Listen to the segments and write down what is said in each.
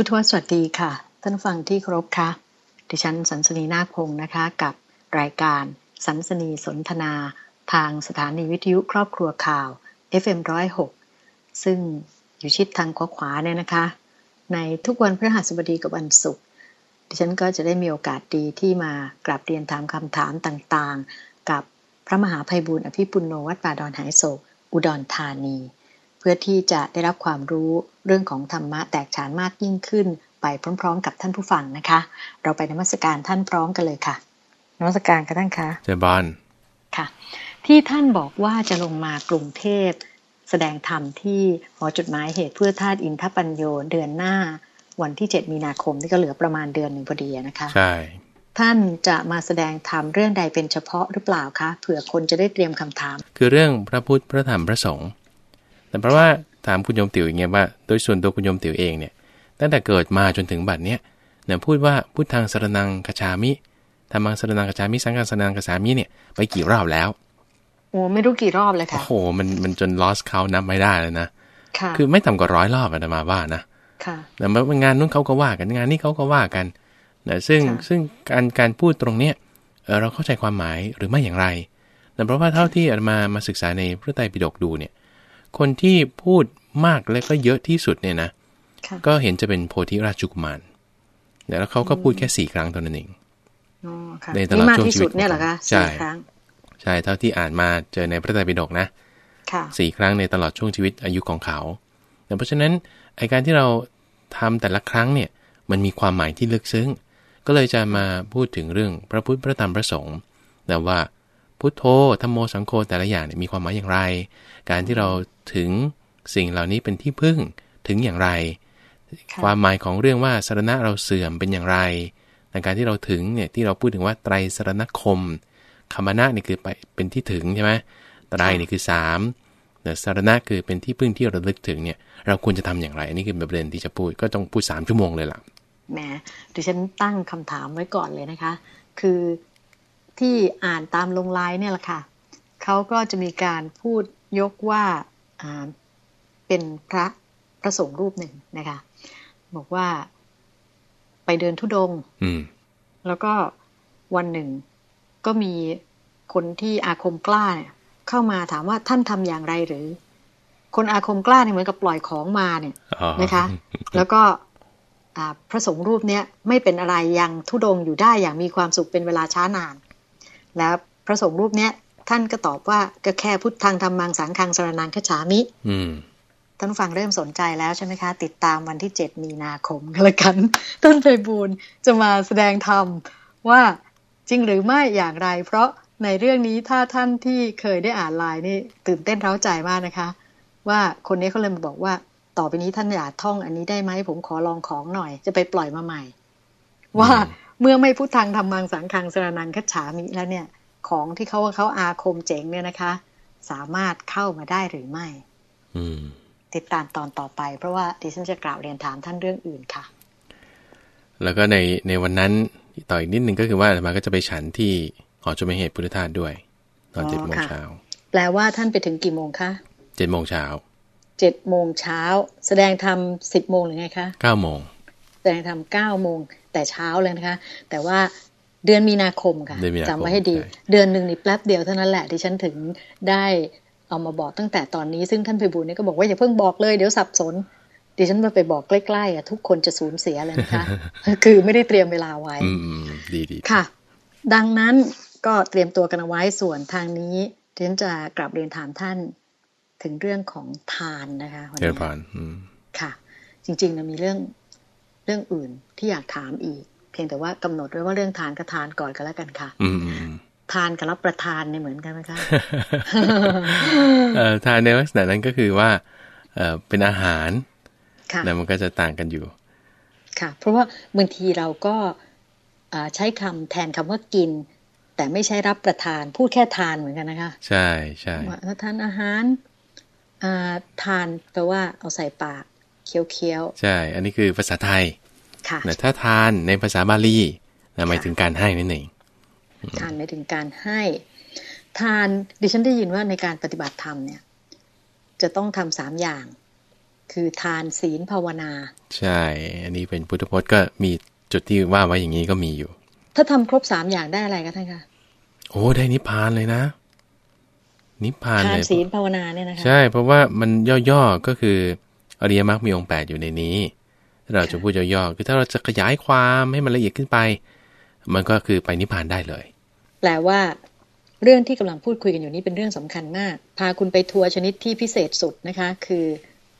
พุทธวสวัสดีค่ะ ท่านฟังที่ครพค่ะดิฉันสันสนีนาคพงศ์นะคะ กับรายการสันสนีสนทนา ทางสถานีวิทยุครอบครัวข่าว FM106 ซึ่งอยู่ชิดทางขวาขวาเนี่ยนะคะ ในทุกวันพฤหัสบดีกับวันศุกร์ดิฉันก็จะได้มีโอกาสดีที่มากราบเรียนถามคำถามต่างๆ กับพระมหาภัยบุญอภิปุณโนวัดป่าดอนหายโศกอุดรธานี เพื่อที่จะได้รับความรู้เรื่องของธรรมะแตกฉานมากยิ่งขึ้น ไปพร้อม ๆ กับท่านผู้ฟังนะคะ เราไปนมัสการท่านพร้อมกันเลยค่ะนมัสการกันท่านคะเจบานค่ะ ที่ท่านบอกว่าจะลงมากรุงเทพแสดงธรรมที่หอจดหมายเหตุเพื่อธาตุอินทปัญโยเดือนหน้า วันที่ 7 มีนาคมที่ก็เหลือประมาณเดือนหนึ่งพอดีนะคะใช่ท่านจะมาแสดงธรรมเรื่องใดเป็นเฉพาะหรือเปล่าคะเผื่อคนจะได้เตรียมคำถาม คือเรื่องพระพุทธพระธรรมพระสงฆ์ แต่เพราะว่าถามคุณโยมติ๋วอย่างเงี้ยว่า โดยส่วนตัวคุณโยมติ๋วเองเนี่ย ตั้งแต่เกิดมาจนถึงบัดเนี้ยเนี่ยพูดว่าพุทธังสรนังกชามิธรรมังสรนังกชามิ สังฆังสรนังกชามิเนี่ยไปกี่รอบแล้วโอ้ไม่รู้กี่รอบเลยโอ้ค่ะโห มันมันจน lost count นับไม่ได้เลยนะ ค่ะ คือไม่ต่ำกว่าร้อยรอบอะมาว่านะ ค่ะแต่ว่างานนู้นเขาก็ว่ากันงานนี้เขาก็ว่ากันนะซึ่งค่ะซึ่งการการพูดตรงเนี้ยเอ่อเราเข้าใจความหมายหรือไม่อย่างไรแต่เพราะว่าเท่าที่อาตมามาศึกษาในพระไตรปิฎกดูเนี่ย คนที่พูดมากและก็เยอะที่สุดเนี่ยนะค่ะก็เห็นจะเป็นโพธิราชกุมารแล้วเขาก็พูดแค่สี่ครั้งเท่านั้นเองอ๋อค่ะในตลอดนี่มากช่วงที่ชีวิตสุดเนี่ยเหรอคะใช่สี่ครั้งใช่เท่าที่อ่านมาเจอในพระไตรปิฎกนะค่ะสี่ครั้งในตลอดช่วงชีวิตอายุของเขาแต่เพราะฉะนั้นไอการที่เราทำแต่ละครั้งเนี่ย มันมีความหมายที่ลึกซึ้ง ก็เลยจะมาพูดถึงเรื่องพระพุทธพระธรรมพระสงฆ์แต่ว่า พุทโธธรรมโมสังโฆแต่ละอย่างเนี่ยมีความหมายอย่างไร การที่เราถึงสิ่งเหล่านี้เป็นที่พึ่งถึงอย่างไรค่ะความหมายของเรื่องว่าสารณะเราเสื่อมเป็นอย่างไรในการที่เราถึงเนี่ยที่เราพูดถึงว่าไตรสรณคมคมณะนี่คือไปเป็นที่ถึงใช่ไหมไตรนี่คือสามแต่สารณะคือเป็นที่พึ่งที่เราลึกถึงเนี่ย เราควรจะทำอย่างไร อันนี้คือประเด็นที่จะพูดก็ต้องพูดสามชั่วโมงเลยล่ะแหมดิฉันตั้งคำถามไว้ก่อนเลยนะคะ คือ ที่อ่านตามลงไลน์เนี่ยแหละค่ะเขาก็จะมีการพูดยกว่าอ่าเป็นพระพระสงฆ์รูปหนึ่งนะคะ บอกว่าไปเดินทุดงค์อืมแล้วก็วันหนึ่งก็มีคนที่อาคมกล้าเนี่ยเข้ามาถามว่าท่านทำอย่างไรหรือ คนอาคมกล้าเนี่ยเหมือนกับปล่อยของมาเนี่ยอ๋อนะคะ แล้วก็อ่าพระสงฆ์รูปเนี้ยไม่เป็นอะไรยังทุดงค์อยู่ได้อย่างมีความสุขเป็นเวลาช้านาน แล้วพระสงฆ์รูปเนี้ยท่านก็ตอบว่าก็แค่พุทธังธรรมังสังฆังสรนังคจฉามิอืมท่านผู้ฟังเริ่มสนใจแล้วใช่ไหมคะ ติดตามวันที่7มีนาคมกันละกัน ต้นไพบูลย์จะมาแสดงธรรมว่าจริงหรือไม่อย่างไร เพราะในเรื่องนี้ถ้าท่านที่เคยได้อ่านไลน์นี่ตื่นเต้นเร้าใจมากนะคะ ว่าคนนี้เขาเลยมาบอกว่า ต่อไปนี้ท่านอยากท่องอันนี้ได้ไหมผมขอลองของหน่อย จะไปปล่อยมาใหม่ ว่า เมื่อไม่พุทธังธรรมังสังฆังสรนังคัจฉามิแล้วเนี่ย ของที่เขาว่าเขาอาคมเจ๋งเนี่ยนะคะ สามารถเข้ามาได้หรือไม่อืมติดตามตอนต่อไป เพราะว่าดิฉันจะกล่าวเรียนถามท่านเรื่องอื่นค่ะ แล้วก็ในในวันนั้นต่ออีกนิดนึงก็คือว่าอาตมาก็จะไปฉันที่หอจดหมายเหตุพุทธทาสด้วย ตอนอ๋อเจ็ดโมงค่ะเช้าแปลว่าท่านไปถึงกี่โมงคะเจ็ดโมงเช้าเจ็ดโมงเช้า แสดงธรรมสิบโมงหรือไงคะเก้าโมงแสดงธรรมเก้าโมงแต่เช้าเลยนะคะ แต่ว่าเดือนมีนาคมค่ะเดือนมีนาคมจำไว้ให้ดีใช่เดือนหนึ่งนี่แป๊บเดียวเท่านั้นแหละที่ฉันถึงได้เอามาบอกตั้งแต่ตอนนี้ซึ่งท่านไพบูลย์เนี่ยก็บอกว่าอย่าเพิ่งบอกเลยเดี๋ยวสับสนดิฉันไปบอกใกล้ๆอะทุกคนจะสูญเสียเลยนะคะ คือไม่ได้เตรียมเวลาไว้อืมอืมดีดีค่ะ ดังนั้นก็เตรียมตัวกันเอาไว้ส่วนทางนี้ดิฉันจะกลับเรียนถามท่านถึงเรื่องของทานนะคะวันเจรินี้ญพรอืมค่ะ จริงๆนะมีเรื่อง เรื่องอื่นที่อยากถามอีก เพียงแต่ว่ากำหนดไว้ว่าเรื่องทานก็ทานก่อนก็แล้วกันค่ะ อืมอืมทานกับรับประทานเนี่ยเหมือนกันไหมคะเอ่อทานในลักษณะนั้นก็คือว่าเอ่อเป็นอาหารค่ะนะมันก็จะต่างกันอยู่ ค่ะ เพราะว่าบางทีเราก็อ่าใช้คำแทนคำว่ากิน แต่ไม่ใช่รับประทาน พูดแค่ทานเหมือนกันนะคะ ใช่ใช่ว่าถ้าทานอาหารอ่าทานแปลว่าเอาใส่ปากเคี้ยวใช่ อันนี้คือภาษาไทย ๆค่ะนะถ้าทานในภาษาบาลีนะหมายถึงการให้นั่นเองทานไม่ถึงการให้ ทานดิฉันได้ยินว่าในการปฏิบัติธรรมเนี่ย จะต้องทำสามอย่าง คือทานศีลภาวนา ใช่ อันนี้เป็นพุทธพจน์ก็มีจุดที่ว่าไว้อย่างนี้ก็มีอยู่ ถ้าทำครบสามอย่างได้อะไรคะท่านคะโอ้ได้นิพพานเลยนะนิพพานทาเลนยศีลภาวนาเนี่ยนะคะใช่เพราะว่ามันย่อๆก็คืออริยมรรคมีองค์แปดอยู่ในนี้ถ้า เราจะพูดย่อๆคือถ้าเราจะขยายความให้มันละเอียดขึ้นไป มันก็คือไปนิพพานได้เลย แปลว่า เรื่องที่กำลังพูดคุยกันอยู่นี้เป็นเรื่องสำคัญมาก พาคุณไปทัวร์ชนิดที่พิเศษสุดนะคะ คือ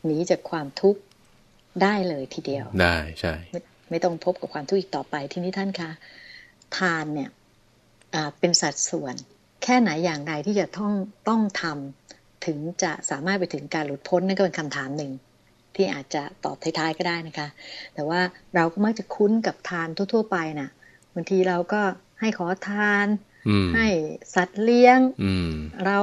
หนีจากความทุกข์ได้เลยทีเดียว ได้ใช่ไม่ไม่ต้องพบกับความทุกข์อีกต่อไปที่นี้ท่านคะทานเนี่ยอ่าเป็นสัดส่วน แค่ไหนอย่างไรที่จะต้องต้องทำถึงจะสามารถไปถึงการหลุดพ้นนั่นก็เป็นคำถามหนึ่ง ที่อาจจะตอบท้ายๆก็ได้นะคะ แต่ว่าเราก็มักจะคุ้นกับทานทั่ว ๆ ไปนะ่ะบางทีเราก็ให้ขอทานอืมให้สัตว์เลี้ยงอืมเรา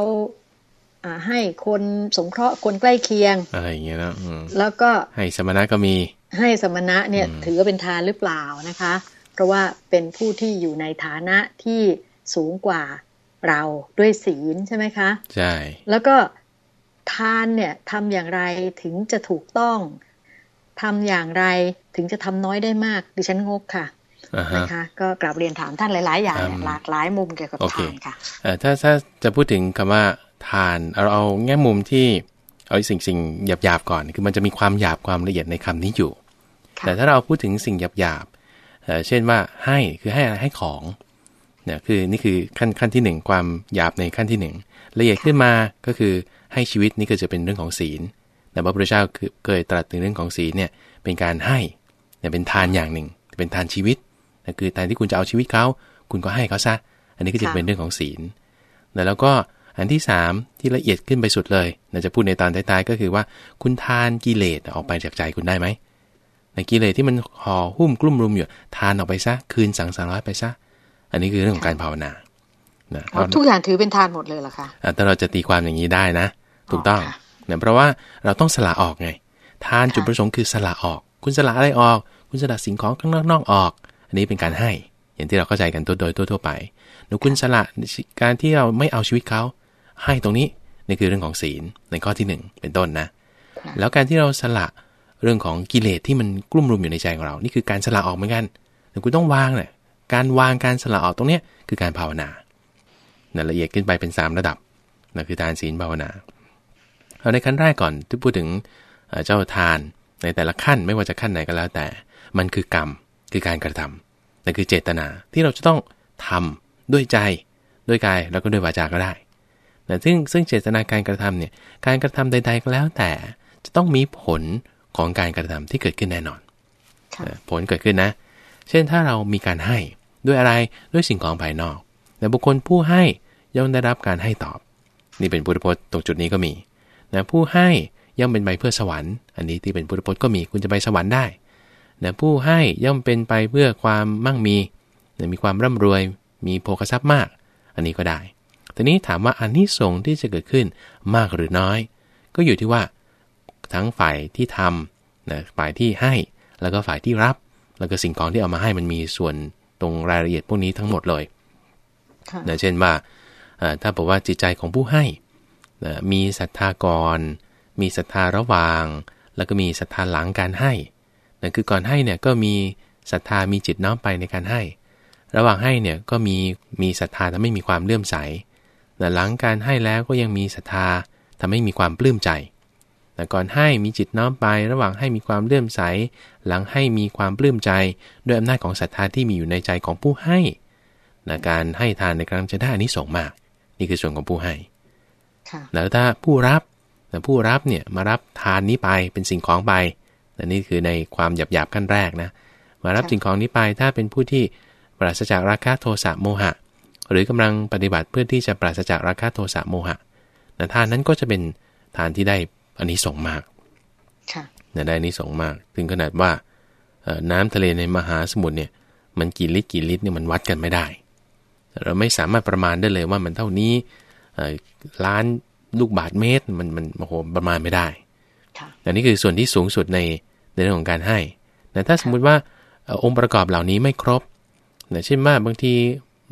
อ่าให้คนสงเคราะห์คนใกล้เคียงอะไรอย่างเงี้ยนะอืมแล้วก็ให้สมณะก็มี ให้สมณะเนี่ยอืมถือว่าเป็นทานหรือเปล่านะคะ เพราะว่าเป็นผู้ที่อยู่ในฐานะที่สูงกว่าเราด้วยศีลใช่ไหมคะ ใช่ แล้วก็ ทานเนี่ยทำอย่างไรถึงจะถูกต้องทำอย่างไรถึงจะทำน้อยได้มาก ดิฉันงกค่ะอ่าฮะนะคะก็กลับเรียนถามท่านหลาย ๆ อย่างเนี่ยอืมหลากหลายมุมเกี่ยวกับโอเคทานค่ะเอ่อถ้าถ้าจะพูดถึงคำว่าทานเราเอาแง่มุมที่เอาสิ่งสิ่งหยาบหยาบๆก่อน คือมันจะมีความหยาบความละเอียดในคำนี้อยู่ค่ะแต่ถ้าเราพูดถึงสิ่งหยาบหยาบๆเอ่อเช่นว่าให้คือให้อะไรให้ของเนี่ยคือนี่คือขั้นขั้นที่หนึ่งความหยาบในขั้นที่หนึ่งละเอียดขึ้นมาก็คือ ให้ชีวิตนี่ก็จะเป็นเรื่องของศีล แต่พระพุทธเจ้าคือเคยตรัสถึงเรื่องของศีลเนี่ยเป็นการให้เนี่ยเป็นทานอย่างหนึ่ง เป็นทานชีวิตนะคือแทนที่คุณจะเอาชีวิตเขา คุณก็ให้เขาซะ อันนี้ก็จะค่ะเป็นเรื่องของศีลนะแล้วก็อันที่สามที่ละเอียดขึ้นไปสุดเลยนะจะพูดในตอนท้ายๆก็คือว่าคุณทานกิเลสออกไปจากใจคุณได้ไหมในกิเลสที่มันห่อหุ้มกลุ่มรุมอยู่ทานออกไปซะ คืนสังสารวัฏไปซะ อันนี้คือเรื่องของการภาวนานะอ๋อทุกอย่างถือเป็นทานหมดเลยเหรอคะอะถ้าเราจะตีความอย่างนี้ได้นะ ถูกต้องค่ะเนี่ยเพราะว่าเราต้องสละออกไง ทานค่ะจุดประสงค์คือสละออก คุณสละอะไรออก คุณสละสิ่งของข้างนอกนอกออก อันนี้เป็นการให้ อย่างที่เราเข้าใจกันตัวโดยทั่วๆไปหรือคุณสละการที่เราไม่เอาชีวิตเขา ให้ตรงนี้นี่คือเรื่องของศีลในข้อที่หนึ่งเป็นต้นนะค่ะแล้วการที่เราสละเรื่องของกิเลสที่มันกลุ่มรุมอยู่ในใจของเรา นี่คือการสละออกเหมือนกันแต่คุณต้องวางเนี่ยการวางการสละออกตรงเนี้ยคือการภาวนานะละเอียดขึ้นไปเป็น 3 ระดับนะคือทานศีลภาวนา เอาในขั้นแรกก่อนที่พูดถึงเอ่อเจ้าทานในแต่ละขั้นไม่ว่าจะขั้นไหนก็แล้วแต่ มันคือกรรมคือการกระทำนั่นคือเจตนาที่เราจะต้องทำด้วยใจด้วยกายแล้วก็ด้วยวาจาก็ได้นะซึ่งซึ่งเจตนาการกระทำเนี่ยการกระทำใด ๆ ก็แล้วแต่ จะต้องมีผลของการกระทำที่เกิดขึ้นแน่นอนค่ะเอ่อผลเกิดขึ้นนะ เช่นถ้าเรามีการให้ด้วยอะไรด้วยสิ่งของภายนอก แต่บุคคลผู้ให้ย่อมได้รับการให้ตอบ นี่เป็นพุทธพจน์ตรงจุดนี้ก็มี นะผู้ให้ย่อมเป็นไปเพื่อสวรรค์ อันนี้ที่เป็นพุทธพจน์ก็มีคุณจะไปสวรรค์ได้นะผู้ให้ย่อมเป็นไปเพื่อความมั่งมีนะมีความร่ำรวย มีโภคทรัพย์มาก อันนี้ก็ได้ทีนี้ถามว่าอันนี้สงส์ที่จะเกิดขึ้นมากหรือน้อย ก็อยู่ที่ว่า ทั้งฝ่ายที่ทำนะฝ่ายที่ให้ แล้วก็ฝ่ายที่รับ แล้วก็สิ่งของที่เอามาให้มันมีส่วนตรงรายละเอียดพวกนี้ทั้งหมดเลยค่ะนะเช่นว่าเอ่อถ้าบอกว่าจิตใจของผู้ให้ นะมีศรัทธาก่อน มีศรัทธาระหว่าง แล้วก็มีศรัทธาหลังการให้นั่นคือก่อนให้เนี่ยก็มีศรัทธามีจิตน้อมไปในการให้ ระหว่างให้เนี่ยก็มีมีศรัทธาทำให้มีความเลื่อมใสแต่หลังการให้แล้วก็ยังมีศรัทธาทำให้มีความปลื้มใจแต่ก่อนให้มีจิตน้อมไป ระหว่างให้มีความเลื่อมใส หลังให้มีความปลื้มใจ ด้วยอำนาจของศรัทธาที่มีอยู่ในใจของผู้ให้นะการให้ทานในครั้งจะได้อานิสงส์มาก นี่คือส่วนของผู้ให้ แล้วถ้าผู้รับนะผู้รับเนี่ยมารับทานนี้ไปเป็นสิ่งของไปนะนี่คือในความหยาบๆขั้นแรกนะ มารับค่ะสิ่งของนี้ไปถ้าเป็นผู้ที่ปราศจากราคะโทสะโมหะ หรือกำลังปฏิบัติเพื่อที่จะปราศจากราคะโทสะโมหะนะทานนั้นก็จะเป็นทานที่ได้อานิสงส์มากค่ะนะได้อานิสงส์มาก ถึงขนาดว่าเอ่อน้ำทะเลในมหาสมุทรเนี่ย มันกี่ลิตรกี่ลิตรเนี่ยมันวัดกันไม่ได้ เราไม่สามารถประมาณได้เลยว่ามันเท่านี้เอ่อ ล้านลูกบาทเมตรมันมันโอ้โหประมาณไม่ได้ค่ะอันนี้คือส่วนที่สูงสุดในในเรื่องของการให้แต่ถ้าสมมุติว่าเอ่อองค์ประกอบเหล่านี้ไม่ครบนะเช่นว่าบางที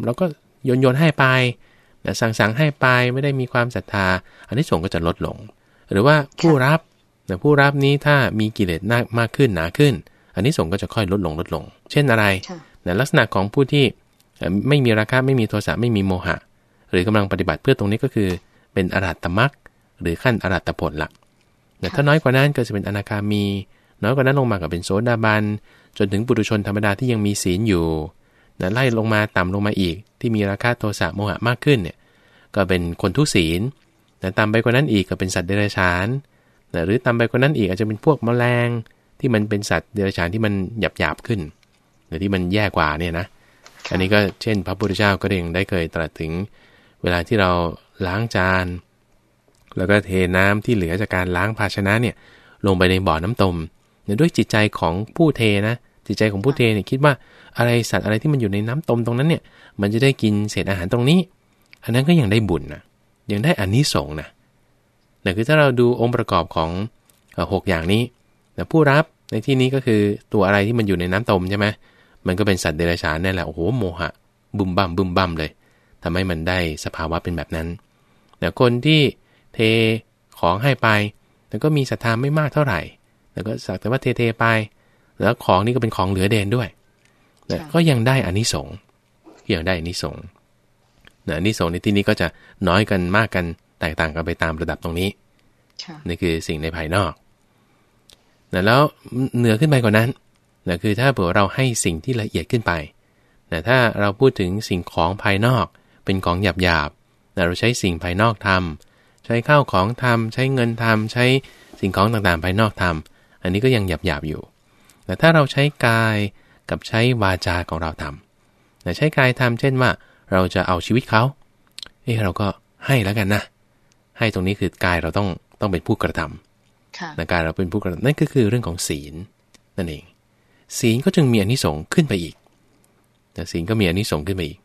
เราก็โยนโยนให้ไปนะสั่งสั่งให้ไปไม่ได้มีความศรัทธา อันนี้ส่งส์ก็จะลดลง หรือว่าผู้รับแต่ผู้รับนี้ถ้ามีกิเลสมากขึ้นหนาขึ้น อันนี้ส่งก็จะค่อยลดลงลดลง เช่นอะไรค่ะในลักษณะของผู้ที่เอ่อไม่มีราคะไม่มีโทสะไม่มีโมหะ หรือกำลังปฏิบัติเพื่อตรงนี้ก็คือ เป็นอรหัตตมรรคหรือขั้นอรหัตตผลละแต่ถ้าน้อยกว่านั้นก็จะเป็นอนาคามี น้อยกว่านั้นลงมาก็เป็นโสดาบันจนถึงปุถุชนธรรมดาที่ยังมีศีลอยู่นะไล่ลงมาต่ำลงมาอีก ที่มีราคะโทสะโมหะมากขึ้นเนี่ยก็เป็นคนทุศีลนะต่ำไปกว่านั้นอีกก็เป็นสัตว์เดรัจฉานนะหรือต่ำไปกว่านั้นอีกอาจจะเป็นพวกแมลงที่มันเป็นสัตว์เดรัจฉานที่มันหยาบหยาบขึ้นหรือที่มันแย่กว่าเนี่ยนะ อันนี้ก็เช่นพระพุทธเจ้าก็เองได้เคยตรัสถึง เวลาที่เราล้างจาน แล้วก็เทน้ำที่เหลือจากการล้างภาชนะเนี่ยลงไปในบ่อน้ำตมเนี่ยด้วยจิตใจของผู้เทนะจิตใจของผู้เทเนี่ยคิดว่าอะไรสัตว์อะไรที่มันอยู่ในน้ำตมตรงนั้นเนี่ย มันจะได้กินเศษอาหารตรงนี้ อันนั้นก็ยังได้บุญนะยังได้อานิสงส์นะแต่คือถ้าเราดูองค์ประกอบของหกอย่างนี้แต่ผู้รับในที่นี้ก็คือตัวอะไรที่มันอยู่ในน้ำตมใช่ไหมมันก็เป็นสัตว์เดรัจฉานนั่แหละโอ้โหโมหะบุมบั่มบุมบั่มเลย ทำให้มันได้สภาวะเป็นแบบนั้นแต่คนที่เทของให้ไป แล้วก็มีศรัทธาไม่มากเท่าไหร่ แล้วก็สักแต่ว่าเทเทๆไป แล้วของนี่ก็เป็นของเหลือเดนด้วยแต่ค่ะก็ยังได้อานิสงส์ยังได้อานิสงส์นะอานิสงส์ในที่นี้ก็จะน้อยกันมากกันแตกต่างกันไปตามระดับตรงนี้ค่ะนี่คือสิ่งในภายนอกนะแล้วเหนือขึ้นไปกว่านั้นนะคือถ้าเผื่อเราให้สิ่งที่ละเอียดขึ้นไปนะถ้าเราพูดถึงสิ่งของภายนอก เป็นของหยาบๆนะเราใช้สิ่งภายนอกทำใช้ข้าวของทำใช้เงินทำใช้สิ่งของต่างๆ ภายนอกทำอันนี้ก็ยังหยาบๆอยู่ แต่ถ้าเราใช้กายกับใช้วาจาของเราทำนะใช้กายทำเช่นว่า เราจะเอาชีวิตเขาเอ้เราก็ให้แล้วกันนะ ให้ตรงนี้คือกายเราต้องต้องเป็นผู้กระทำค่ะนะกายเราเป็นผู้กระทำนั่นก็คือเรื่องของศีลนั่นเอง ศีลก็จึงมีอานิสงส์ขึ้นไปอีกนะศีลก็มีอานิสงส์ขึ้นไปอีก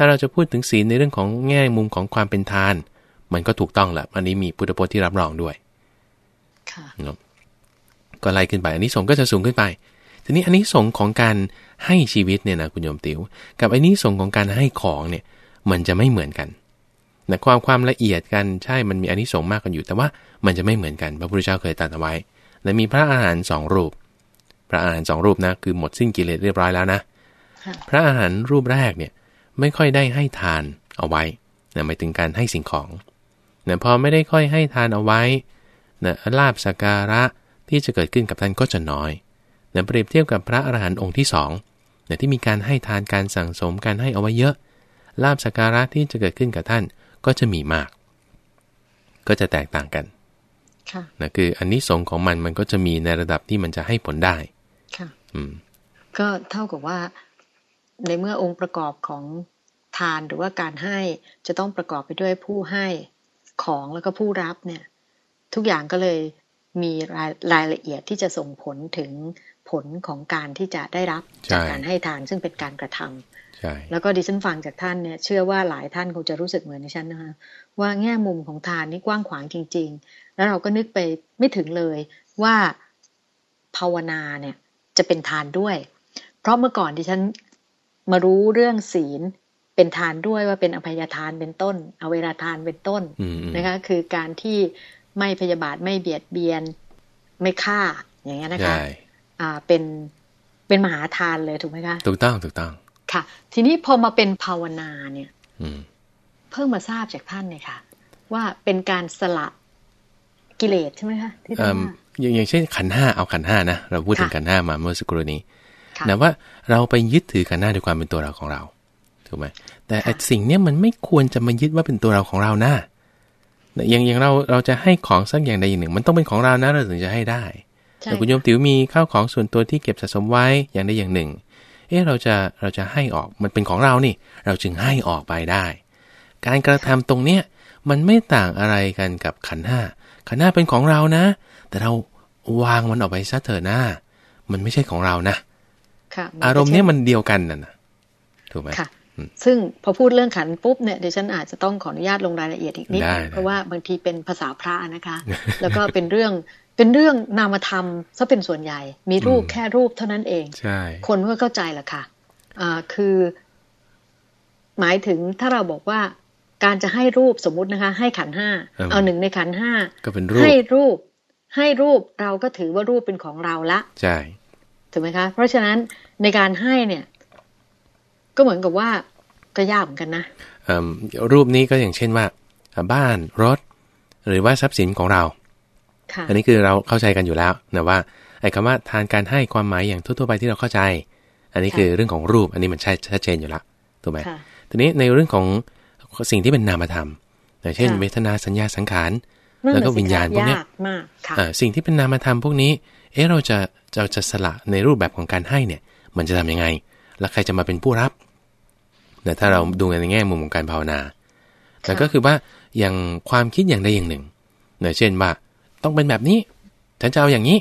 ถ้าเราจะพูดถึงศีลในเรื่องของแง่มุมของความเป็นทาน มันก็ถูกต้องแหละอันนี้มีพุทธพจน์ที่รับรองด้วยค่ะเนาะก็ไล่ขึ้นไป อันนี้สงส์ก็จะสูงขึ้นไป ทีนี้อันนี้สงส์ของการให้ชีวิตเนี่ยนะคุณโยมติว๋ว กับอันนี้สงส์ของการให้ของเนี่ย มันจะไม่เหมือนกันนะความความละเอียดกันใช่มันมีอันนี้สงส์มากกันอยู่ แต่ว่ามันจะไม่เหมือนกันพระพุทธเจ้าเคยตรัสเอาไว้ และมีพระอาหารหันต์สองรูป พระอาหารหันต์สองรูปนะคือหมดสิ้นกิเลสเรียบร้อยแล้วนะค่ะพระอาหารหันต์รูปแรกเนี่ย ไม่ค่อยได้ให้ทานเอาไว้นะหมายถึงการให้สิ่งของนะพอไม่ได้ค่อยให้ทานเอาไว้นะลาบสักการะที่จะเกิดขึ้นกับท่านก็จะน้อยนะเปรียบเทียบกับพระอรหันต์องค์ที่สองนะที่มีการให้ทานการสั่งสมการให้เอาไว้เยอะ ลาบสักการะที่จะเกิดขึ้นกับท่านก็จะมีมาก ก็จะแตกต่างกันค่ะนะคืออันนี้สงส์ของมันมันก็จะมีในระดับที่มันจะให้ผลได้ ค่ะ อืม ก็เท่ากับว่า ในเมื่อองค์ประกอบของทานหรือว่าการให้จะต้องประกอบไปด้วยผู้ให้ของแล้วก็ผู้รับเนี่ยทุกอย่างก็เลยมีรายรายละเอียดที่จะส่งผลถึงผลของการที่จะได้รับใช่จากการให้ทานซึ่งเป็นการกระทำใช่แล้วก็ดิฉันฟังจากท่านเนี่ยเชื่อว่าหลายท่านคงจะรู้สึกเหมือนดิฉันนะคะว่าแง่มุมของทานนี่กว้างขวางจริง ๆ แล้วเราก็นึกไปไม่ถึงเลยว่าภาวนาเนี่ยจะเป็นทานด้วย เพราะเมื่อก่อนดิฉัน มารู้เรื่องศีลเป็นทานด้วยว่าเป็นอภัยทานเป็นต้นอเวราทานเป็นต้นอืมนะคะ คือการที่ไม่พยาบาทไม่เบียดเบียน ไม่ฆ่าอย่างเงี้ยนะคะใช่อ่าเป็นเป็นมหาทานเลยถูกไหมคะถูกต้องถูกต้อง ค่ะ ทีนี้พอมาเป็นภาวนาเนี่ยอืมเพิ่งมาทราบจากท่านเนี่ยค่ะ ว่าเป็นการสละกิเลสใช่ไหมคะที่ท่านเอิ่มว่าอย่างอย่างเช่นขันธ์ห้าเอาขันธ์ห้านะเราพูดถึงค่ะขันธ์ห้ามาเมื่อสักครู่นี้ค่ะ นะว่าเราไปยึดถือขันธ์ห้าด้วยความเป็นตัวเราของเราถูกไหมแต่ค่ะไอ้สิ่งเนี้ยมันไม่ควรจะมายึดว่าเป็นตัวเราของเรานะนะอย่างอย่างเราเราจะให้ของสักอย่างใดอย่างหนึ่ง มันต้องเป็นของเรานะเราถึงจะให้ได้ใช่แต่คุณโยมติ๋วมีข้าวของส่วนตัวที่เก็บสะสมไว้อย่างใดอย่างหนึ่ง เอ๊ะเราจะเราจะให้ออกมันเป็นของเรานี่ เราจึงให้ออกไปได้ การกระทำตรงเนี้ยมันไม่ต่างอะไรกันกับขันธ์ห้าขันธ์ห้าเป็นของเรานะ แต่เราวางมันออกไปซะเถอะนะมันไม่ใช่ของเรานะค่ะ อารมณ์เนี้ยมันเดียวกันน่ะนะถูกไหมค่ะอืมซึ่งพอพูดเรื่องขันปุ๊บเนี่ยดิฉันอาจจะต้องขออนุญาตลงรายละเอียดอีกนิดได้นึงได้เพราะว่าบางทีเป็นภาษาพระนะคะ แล้วก็เป็นเรื่องเป็นเรื่องนามธรรมซะเป็นส่วนใหญ่ มีรูปแค่รูปเท่านั้นเองใช่คนก็เข้าใจแหละค่ะอ่าคือ หมายถึงถ้าเราบอกว่าการจะให้รูปสมมุตินะคะ ให้ขันห้าเออเอาหนึ่งในขันห้าก็เป็นรูปให้รูป ให้รูปเราก็ถือว่ารูปเป็นของเราละใช่ ถูกไหมคะ เพราะฉะนั้นในการให้เนี่ย ก็เหมือนกับว่าก็ยากเหมือนกันนะเอิ่มรูปนี้ก็อย่างเช่นว่า บ้านรถ หรือว่าทรัพย์สินของเราค่ะอันนี้คือเราเข้าใจกันอยู่แล้วนะว่าไอ้คำว่าทานการให้ความหมายอย่างทั่วๆไปที่เราเข้าใจ อันนี้คือเรื่องของรูป อันนี้มันใช่ชัดเจนอยู่แล้วถูกไหมค่ะทีนี้ในเรื่องของสิ่งที่เป็นนามธรรมอย่างเช่นค่ะเวทนาสัญญาสังขารนั่นแล้วก็น่ะสิวิญญาณพวกเนี้ยยากมากค่ะอ่าสิ่งที่เป็นนามธรรมพวกนี้ เอ๊ะเราจะเราจะสละในรูปแบบของการให้เนี่ย มันจะทำยังไง แล้วใครจะมาเป็นผู้รับแต่ถ้าเราดูในแง่มุมของการภาวนาแต่ก็คือว่าอย่างความคิดอย่างใดอย่างหนึ่งเนี่ยเช่นว่าต้องเป็นแบบนี้ ฉันจะเอาอย่างนี้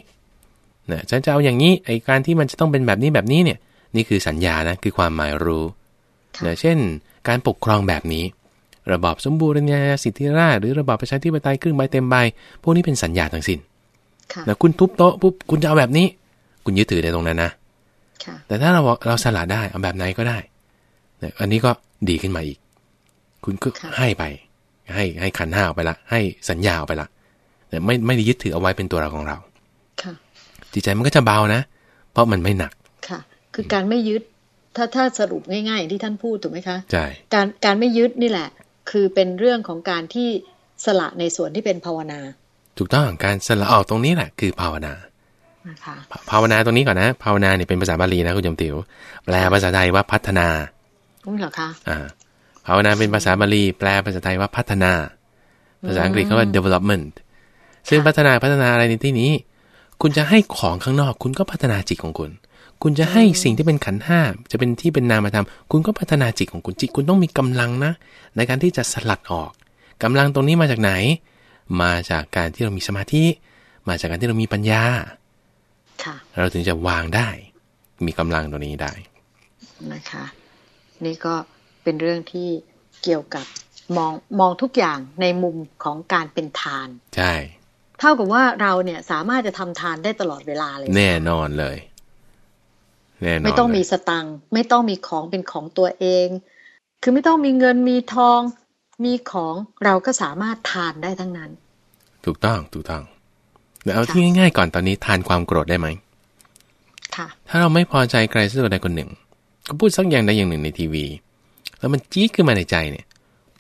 เนี่ยฉันจะเอาอย่างนี้ไอการที่มันจะต้องเป็นแบบนี้แบบนี้เนี่ย นี่คือสัญญานะคือความหมายรู้เนี่ยเช่น การปกครองแบบนี้ ระบอบสมบูรณาญาสิทธิราชหรือระบอบประชาธิปไตยครึ่งใบเต็มใบพวกนี้เป็นสัญญาทั้งสิ้นะนะคุณทุบโต๊ะปุ๊บคุณจะเอาแบบนี้ คุณยึดถือในตรงนั้นนะค่ะแต่ถ้าเราบอกเราสละได้เอาแบบไหนก็ได้เนี่ยอันนี้ก็ดีขึ้นมาอีก คุณก็ค่ะให้ไป ให้ให้ขันห้าออกไปละ ให้สัญญาออกไปละแต่ไม่ไม่ได้ยึดถือเอาไว้เป็นตัวเราของเราค่ะจิตใจมันก็จะเบานะ เพราะมันไม่หนักค่ะ คือการไม่ยึดถ้าถ้าสรุปง่ายๆอย่างที่ท่านพูดถูกไหมคะใช่การการไม่ยึดนี่แหละ คือเป็นเรื่องของการที่สละในส่วนที่เป็นภาวนา ถูกต้องการสละออกตรงนี้แหละคือภาวนานะคะภาภาวนาตรงนี้ก่อนนะ ภาวนาเนี่ยเป็นภาษาบาลีนะคุณโยมติ๋วแปลภาษาไทยว่าพัฒนานี่เหรอคะอ่าภาวนาเป็นภาษาบาลีแปลภาษาไทยว่าพัฒนา ภาษาอังกฤษเขาว่า development ซึ่งพัฒนาพัฒนาอะไรในที่นี้ คุณจะให้ของข้างนอก คุณก็พัฒนาจิตของคุณ คุณจะให้สิ่งที่เป็นขันธ์ห้าจะเป็นที่เป็นนามธรรมคุณก็พัฒนาจิตของคุณจิต คุณต้องมีกำลังนะ ในการที่จะสลัดออกกำลังตรงนี้มาจากไหน มาจากการที่เรามีสมาธิ มาจากการที่เรามีปัญญาค่ะเราถึงจะวางได้ มีกำลังตรงนี้ได้นะคะ นี่ก็เป็นเรื่องที่เกี่ยวกับมองมองทุกอย่างในมุมของการเป็นทาน ใช่ เท่ากับว่าเราเนี่ยสามารถจะทำทานได้ตลอดเวลาเลย แน่นอนเลยแน่นอนไม่ต้องมีเลยสตังค์ไม่ต้องมีของเป็นของตัวเอง คือไม่ต้องมีเงินมีทอง มีของเราก็สามารถทานได้ทั้งนั้น ถูกต้องถูกต้องเดี๋ยวเอาค่ะที่ง่ายๆก่อนตอนนี้ทานความโกรธได้ไหมค่ะถ้าเราไม่พอใจใครสักคนใดคนหนึ่ง ก็พูดสักอย่างใดอย่างหนึ่งในทีวี แล้วมันจี๊ดขึ้นมาในใจเนี่ย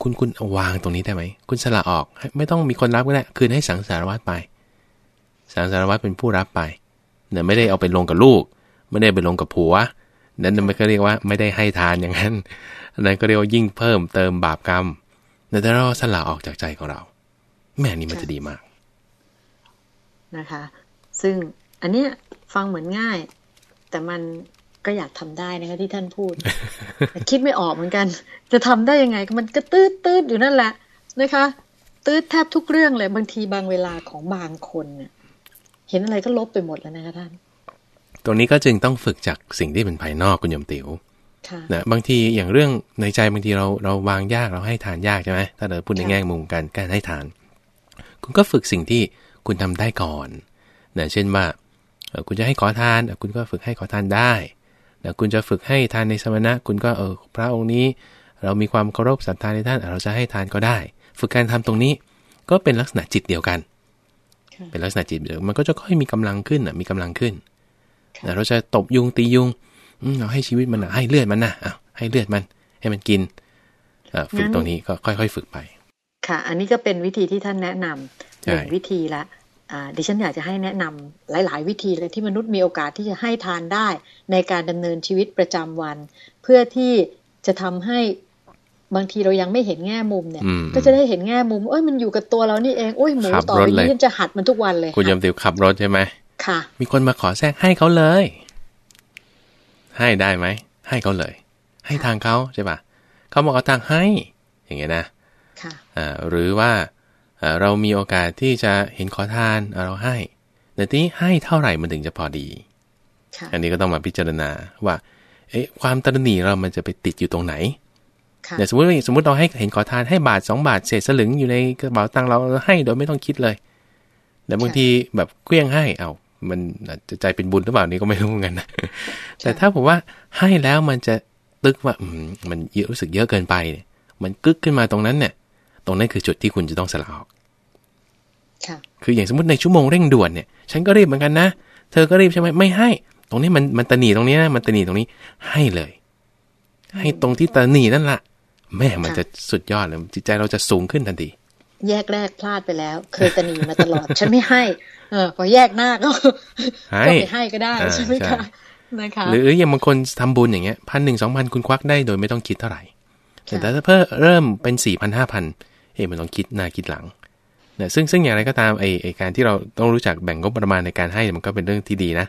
คุณคุณเอาวางตรงนี้ได้ไหม คุณสละออกให้ไม่ต้องมีคนรับก็ได้ คืนให้สังสารวัตรไป สังสารวัตรเป็นผู้รับไปเนี่ยไม่ได้เอาไปลงกับลูก ไม่ได้ไปลงกับผัว นั่นไม่ก็เรียกว่าไม่ได้ให้ทานอย่างนั้นอันนั้นก็เรียกว่ายิ่งเพิ่มเติมบาปกรรม แต่ถ้าเราสละออกจากใจของเรา แม่นี่มันจะดีมากนะคะ ซึ่งอันเนี้ยฟังเหมือนง่าย แต่มันก็อยากทำได้นะคะที่ท่านพูดแต่คิดไม่ออกเหมือนกัน จะทำได้ยังไงมันก็ตืดตืดอยู่นั่นแหละนะคะ ตืดแทบทุกเรื่องเลยบางทีบางเวลาของบางคนเนี่ยเห็นอะไรก็ลบไปหมดแล้วนะคะท่าน ตรงนี้ก็จึงต้องฝึกจากสิ่งที่เป็นภายนอกคุณโยมติ๋วค่ะ นะบางทีอย่างเรื่องในใจบางทีเราเราวางยากเราให้ทานยากใช่ไหมถ้าเราพูดในค่ะแง่มุมการการให้ทาน คุณก็ฝึกสิ่งที่คุณทำได้ก่อนนะเช่นว่าเอ่อคุณจะให้ขอทานเอ่อคุณก็ฝึกให้ขอทานได้นะคุณจะฝึกให้ทานในสมณะ คุณก็เออพระองค์นี้ เรามีความเคารพศรัทธาในท่าน เราจะให้ทานก็ได้ ฝึกการทำตรงนี้ก็เป็นลักษณะจิตเดียวกันค่ะเป็นลักษณะจิตเดียวมันก็จะค่อยมีกำลังขึ้นอะมีกำลังขึ้นค่ะนะเราจะตบยุงตียุงอืม เราให้ชีวิตมันนะให้เลือดมันนะอ้าวให้เลือดมัน ให้มันกินเอ่อฝึกงั้นตรงนี้ก็ค่อย ๆ ฝึกไป ค่ะ อันนี้ก็เป็นวิธีที่ท่านแนะนำใช่หนึ่งวิธีละอ่าดิฉันอยากจะให้แนะนำหลาย ๆ วิธีเลยที่มนุษย์มีโอกาสที่จะให้ทานได้ ในการดำเนินชีวิตประจำวัน เพื่อที่จะทำให้บางทีเรายังไม่เห็นแง่มุมเนี่ยอืมก็จะได้เห็นแง่มุมเอ้ยมันอยู่กับตัวเรานี่เองโอ้ยหมูขับต่อรถไปเลยนี้ฉันจะหัดมันทุกวันเลย คุณยค่ะมติวขับรถใช่ไหมค่ะ มีคนมาขอแทรกให้เขาเลย ให้ได้ไหม ให้เขาเลย ให้ทางเขาใช่ปะเขาบอกเอาทางให้ อย่างเงี้ยนะค่ะอ่าหรือว่าอ่าเรามีโอกาสที่จะเห็นขอทานอ่าเราให้แต่ทีนี้ให้เท่าไหร่มันถึงจะพอดีค่ะอันนี้ก็ต้องมาพิจารณาว่า เอ๊ะความตระหนี่เรามันจะไปติดอยู่ตรงไหนค่ะเนี่ยสมมติว่าสมมติเราให้เห็นขอทานให้บาทสองบาทเศษสลึงอยู่ในกระเป๋าตังค์เราเราให้โดยไม่ต้องคิดเลยแต่บางทีแบบเคลี้ยงให้เอา มันอาจจะใจเป็นบุญหรือเปล่านี่ก็ไม่รู้เหมือนกันนะแต่ถ้าผมว่าให้แล้วมันจะตึกว่าอืมมันเยอะรู้สึกเยอะเกินไปเนี่ย มันกึกขึ้นมาตรงนั้นเนี่ย ตรงนั้นคือจุดที่คุณจะต้องสละออกค่ะคืออย่างสมมติในชั่วโมงเร่งด่วนเนี่ย ฉันก็รีบเหมือนกันนะเธอก็รีบใช่ไหมไม่ให้ ตรงนี้มันมันตะหนีตรงนี้นะมันตะหนีตรงนี้ให้เลย ให้ตรงที่ตะหนีนั่นแหละแม่มันจะสุดยอดเลยจิตใจเราจะสูงขึ้นทันที แยกแรกพลาดไปแล้ว เคยตะหนีมาตลอด ฉันไม่ให้ เออพอแยกหน้าก็ให้ก็ไปให้ก็ได้อ่าใช่ไหมใช่คะนะคะหรืออย่างบางคนทำบุญอย่างเงี้ยพันหนึ่งสองพันคุณควักได้โดยไม่ต้องคิดเท่าไหร่ แต่ถ้าเพิ่มเริ่มเป็นสี่พันห้าพันเอ้มันต้องคิดหน้าคิดหลังเนี่ยซึ่งซึ่งอย่างไรก็ตามไอไอการที่เราต้องรู้จักแบ่งงบประมาณในการให้มันก็เป็นเรื่องที่ดีนะ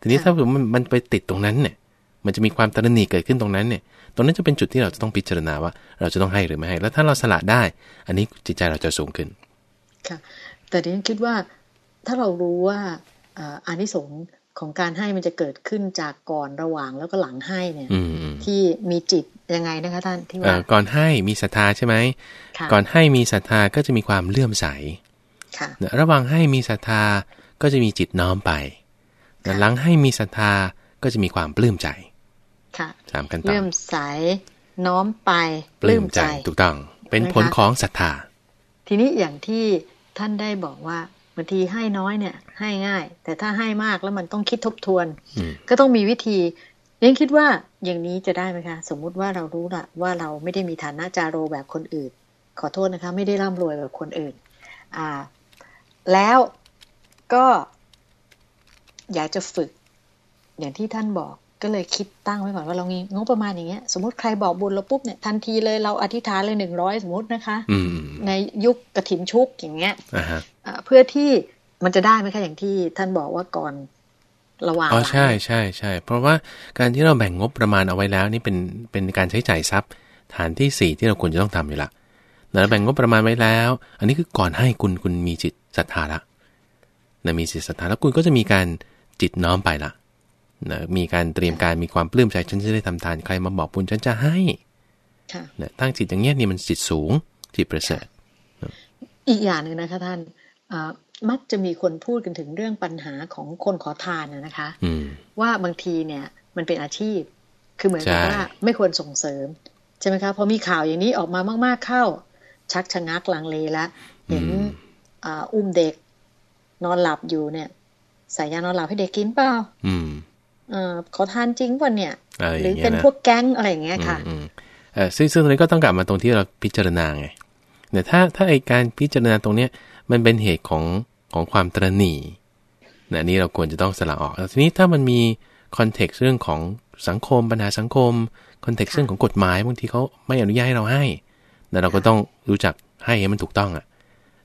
ทีนี้ถ้ามันมันไปติดตรงนั้นเนี่ย มันจะมีความตระหนี่เกิดขึ้นตรงนั้นเนี่ย ตรงนั้นจะเป็นจุดที่เราจะต้องพิจารณาว่า เราจะต้องให้หรือไม่ให้ แล้วถ้าเราสละได้ อันนี้จิตใจเราจะสูงขึ้น ค่ะ แต่ดิฉันคิดว่าถ้าเรารู้ว่าอ่าอานิสงส์ของการให้มันจะเกิดขึ้นจากก่อนระหว่างแล้วก็หลังให้เนี่ยอืมอืมที่มีจิตยังไงนะคะท่านที่เอ่ว่าอก่อนให้มีศรัทธาใช่ไหมค่ะก่อนให้มีศรัทธาก็จะมีความเลื่อมใสค่ะนะระหว่างให้มีศรัทธาก็จะมีจิตน้อมไปนะค่ะหลังให้มีศรัทธาก็จะมีความปลื้มใจค่ะ สามกันต่อเลื่อมใสน้อมไปปลื้มใจถูกต้อง เป็นผลของศรัทธา ทีนี้อย่างที่ท่านได้บอกว่าบางทีให้น้อยเนี่ย ให้ง่าย แต่ถ้าให้มากแล้วมันต้องคิดทบทวนอืมก็ต้องมีวิธีเรียนคิดว่าอย่างนี้จะได้ไหมคะ สมมุติว่าเรารู้ละว่าเราไม่ได้มีฐานะจาโรแบบคนอื่น ขอโทษนะคะ ไม่ได้ร่ำรวยแบบคนอื่น อ่า แล้วก็อยากจะฝึก อย่างที่ท่านบอก ก็เลยคิดตั้งไว้ก่อนว่าเรามีงบประมาณอย่างเงี้ยสมมติใครบอกบุญเราปุ๊บเนี่ยทันทีเลยเราอธิษฐานเลยหนึ่งร้อยสมมตินะคะอืมอืมในยุคกระถินชุกอย่างเงี้ยอ่าฮะอ่าเพื่อที่มันจะได้ไหมคะอย่างที่ท่านบอกว่าก่อนระหว่างอ๋อหลังใช่ใช่ใช่เพราะว่าการที่เราแบ่งงบประมาณเอาไว้แล้ว นี่เป็นเป็นการใช้จ่ายทรัพย์ ฐานที่สี่ที่เราควรจะต้องทำอยู่ละนะแบ่งงบประมาณไว้แล้ว อันนี้คือก่อนให้คุณคุณมีจิตศรัทธาละนะมีจิตศรัทธาแล้วคุณก็จะมีการจิตน้อมไปละ นะมีการเตรียมการมีความปลื้มใจฉันจะได้ทำทานใครมาบอกบุญฉันจะให้ค่ะนะตั้งจิตอย่างเงี้ยนี่มันจิตสูงจิตประเสริฐอีกอย่างหนึ่งนะคะท่านอ่ามักจะมีคนพูดกันถึงเรื่องปัญหาของคนขอทานนะนะคะอืมว่าบางทีเนี่ยมันเป็นอาชีพ คือเหมือนกับใช่ว่าไม่ควรส่งเสริมใช่ไหมคะพอมีข่าวอย่างนี้ออกมามากๆเข้า ชักชะงักลังเลแล้วเห็นอ่าอุ้มเด็กนอนหลับอยู่เนี่ยใส่ยานอนหลับให้เด็กกินเปล่าอืม เออขอทานจริงป่ะเนี่ยอะไรอหรืย่าองเงี้เป็ยนนะพวกแก๊งอะไรอย่างเงี้ยค่ะอืมอืมเออซึ่งซึ่งตรงนี้ก็ต้องกลับมาตรงที่เราพิจารณาไงแต่ถ้าถ้าไอการพิจารณาตรงเนี้ยมันเป็นเหตุของของความตระหนี่นะนี่เราควรจะต้องสละออกแล้วทีนี้ถ้ามันมี context เรื่องของสังคมปัญหาสังคมคอนเท็กซ์ค่ะเรื่องของกฎหมายบางทีเขาไม่อนุญาตให้เราให้แต่เราก็ต้องรู้จักให้ให้มันถูกต้องอะ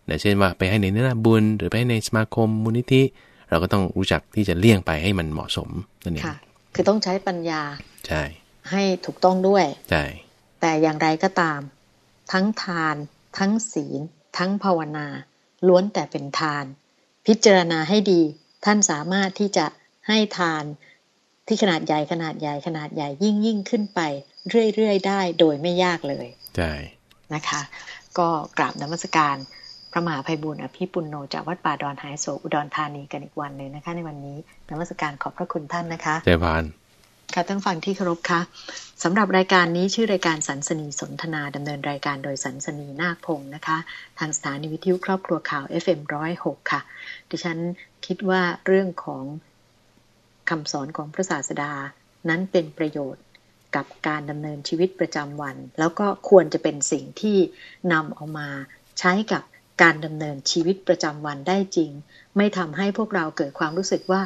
นะเช่นว่าไปให้ในเนื้อนาบุญ หรือไปให้ในสมาคมมูลนิธิ เราก็ต้องรู้จักที่จะเลี่ยงไปให้มันเหมาะสมนั่นเองค่ะคือต้องใช้ปัญญาใช่ให้ถูกต้องด้วยใช่แต่อย่างไรก็ตาม ทั้งทาน ทั้งศีล ทั้งภาวนา ล้วนแต่เป็นทาน พิจารณาให้ดี ท่านสามารถที่จะให้ทานที่ขนาดใหญ่ขนาดใหญ่ขนาดใหญ่ยิ่งยิ่งขึ้นไป เรื่อยๆได้โดยไม่ยากเลย ใช่ นะคะ ก็กราบนมัสการ พระมหาภัยบุญอภิปุณโนจากวัดป่าดอนหายโศกอุดรธานีกันอีกวันหนึ่งนะคะ ในวันนี้นมัสการขอบพระคุณท่านนะคะเจพานค่ะท่านฟังที่เคารพคะสำหรับรายการนี้ชื่อรายการสันสนีสนทนาดำเนินรายการโดยสันสนีนาคพงศ์นะคะ ทางสถานีวิทยุครอบครัวข่าว FM106 ค่ะ ดิฉันคิดว่าเรื่องของคำสอนของพระศาสดานั้นเป็นประโยชน์กับการดำเนินชีวิตประจำวัน แล้วก็ควรจะเป็นสิ่งที่นำเอามาใช้กับ การดำเนินชีวิตประจำวันได้จริง ไม่ทำให้พวกเราเกิดความรู้สึกว่า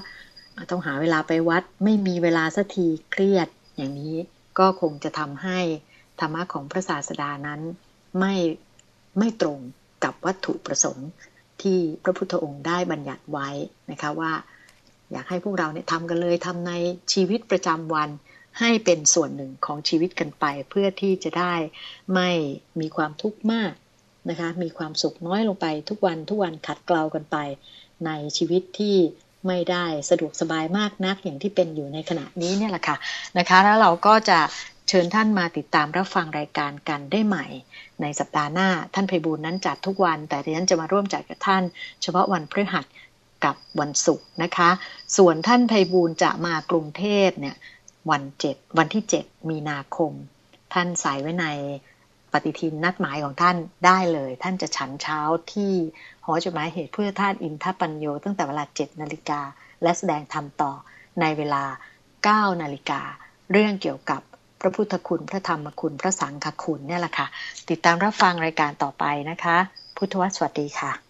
ต้องหาเวลาไปวัด ไม่มีเวลาสักทีเครียด อย่างนี้ก็คงจะทำให้ธรรมะของพระศาสดานั้น ไม่ไม่ตรงกับวัตถุประสงค์ที่พระพุทธองค์ได้บัญญัติไว้นะคะว่า อยากให้พวกเราเนี่ยทำกันเลยทำในชีวิตประจำวันให้เป็นส่วนหนึ่งของชีวิตกันไป เพื่อที่จะได้ไม่มีความทุกข์มาก นะคะ มีความสุขน้อยลงไปทุกวันทุกวันขัดเกลากันไป ในชีวิตที่ไม่ได้สะดวกสบายมากนักอย่างที่เป็นอยู่ในขณะนี้เนี่ยแหละค่ะนะคะ แล้วเราก็จะเชิญท่านมาติดตามรับฟังรายการกันได้ใหม่ ในสัปดาห์หน้าท่านไพบูลนั้นจัดทุกวัน แต่ดิฉันจะมาร่วมจัดกับท่าน เฉพาะวันพฤหัสกับวันศุกร์นะคะ ส่วนท่านไพบูลจะมากรุงเทพเนี่ยวันเจ็ดวันที่เจ็ดมีนาคม ท่านใส่ไว้ใน ปฏิทินนัดหมายของท่านได้เลย ท่านจะฉันเช้าที่หอจดหมายเหตุเพื่อท่านอินทปัญโยตั้งแต่เวลา7นาฬิกาและแสดงธรรมต่อในเวลา 9 นาฬิกา เรื่องเกี่ยวกับพระพุทธคุณ พระธรรมคุณ พระสังฆคุณเนี่ยแหละค่ะ ติดตามรับฟังรายการต่อไปนะคะ พุทธวสวัสดีค่ะ